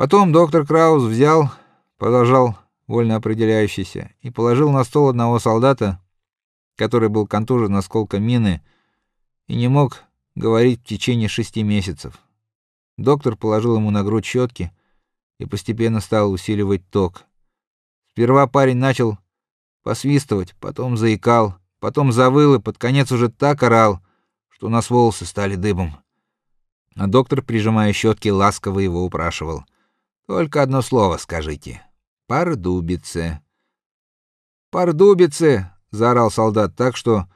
Потом доктор Краус взял, продолжал вольно определяющийся, и положил на стол одного солдата, который был контужен осколком мины и не мог говорить в течение шести месяцев. Доктор положил ему на грудь щетки и постепенно стал усиливать ток. Сперва парень начал посвистывать, потом заикал, потом завыл и под конец уже так орал, что у нас волосы стали дыбом. А доктор, прижимая щетки, ласково его упрашивал: "Только одно слово скажите. Пардубице". "Пардубице", заорал солдат так, что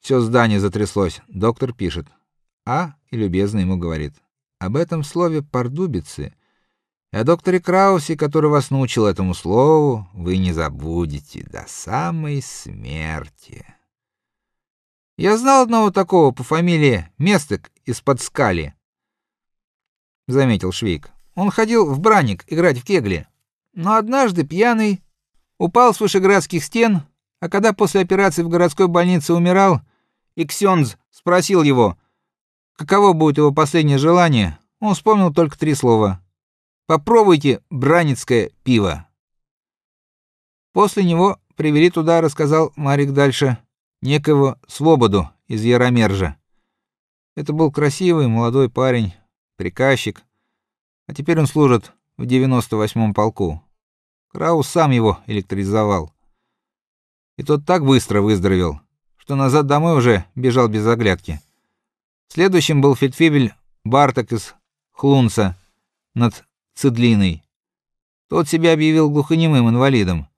все здание затряслось. Доктор пишет: "А" и любезно ему говорит: "Об этом слове пардубице и о докторе Краусе, который вас научил этому слову, вы не забудете до самой смерти". Я знал одного такого по фамилии Местек из-под Скали заметил Швейк. Он ходил в Браник играть в кегли. Но однажды пьяный упал с вышеградских стен, а когда после операции в городской больнице умирал, и Ксёнз спросил его, каково будет его последнее желание, он вспомнил только три слова: "Попробуйте браницкое пиво". После него привели туда, рассказал Марик дальше, некого Свободу из Яромержа. Это был красивый молодой парень, приказчик, а теперь он служит в 98-м полку. Краус сам его электризовал. И тот так быстро выздоровел, что назад домой уже бежал без оглядки. Следующим был фельдфебель Барток из Хлунца над Цедлиной. Тот себя объявил глухонемым инвалидом.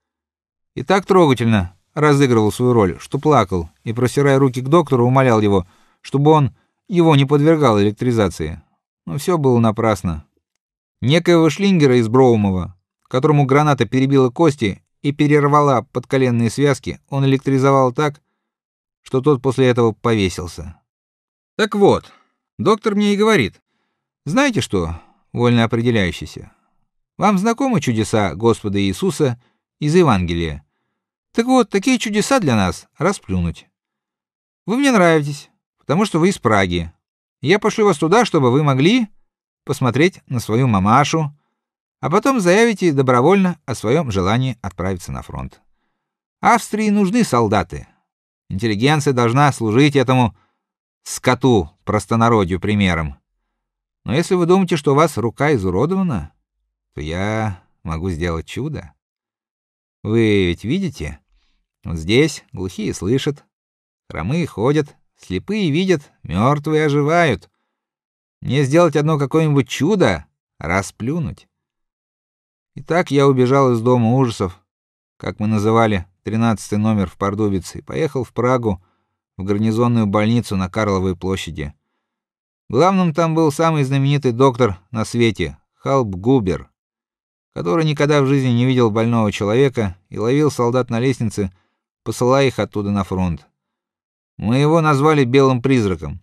И так трогательно разыгрывал свою роль, что плакал и просирая руки к доктору умолял его, чтобы он его не подвергал электризации. Но все было напрасно. Некоего Шлингера из Броумова, которому граната перебила кости и перервала подколенные связки, он электризовал так, что тот после этого повесился. Так вот, доктор мне и говорит: "Знаете что, вольно определяющийся? Вам знакомы чудеса Господа Иисуса из Евангелия? Так вот, такие чудеса для нас расплюнуть. Вы мне нравитесь, потому что вы из Праги. Я пошлю вас туда, чтобы вы могли посмотреть на свою мамашу, а потом заявите добровольно о своем желании отправиться на фронт. Австрии нужны солдаты. Интеллигенция должна служить этому скоту простонародью примером. Но если вы думаете, что у вас рука изуродована, то я могу сделать чудо. Вы ведь видите? Вот здесь глухие слышат, хромые ходят, Слепые видят, мертвые оживают. Мне сделать одно какое-нибудь чудо, расплюнуть. И так я убежал из дома ужасов, как мы называли тринадцатый номер в Пордубице, и поехал в Прагу, в гарнизонную больницу на Карловой площади. Главным там был самый знаменитый доктор на свете, Халб Губер, который никогда в жизни не видел больного человека и ловил солдат на лестнице, посылая их оттуда на фронт. Мы его назвали белым призраком.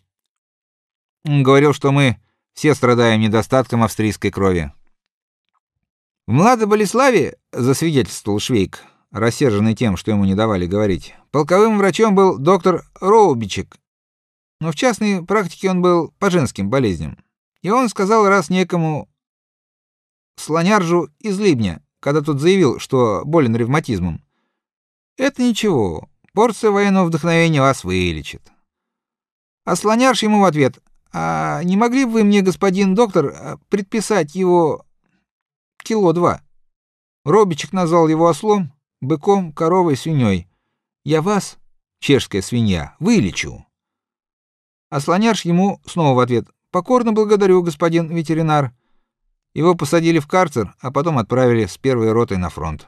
Говорил, что мы все страдаем недостатком австрийской крови. В Младо Болеславе, засвидетельствовал Швейк, рассерженный тем, что ему не давали говорить. Полковым врачом был доктор Роубичек. Но в частной практике он был по женским болезням. И он сказал раз некому слоняржу из Либня, когда тот заявил, что болен ревматизмом. Это ничего. Порция военного вдохновения вас вылечит. А слонярш ему в ответ: "А не могли бы вы мне, господин доктор, предписать его кило два?" Робичек назвал его ослом, быком, коровой, свиньей. "Я вас, чешская свинья, вылечу." А ему снова в ответ: "Покорно благодарю, господин ветеринар." Его посадили в карцер, а потом отправили с первой ротой на фронт.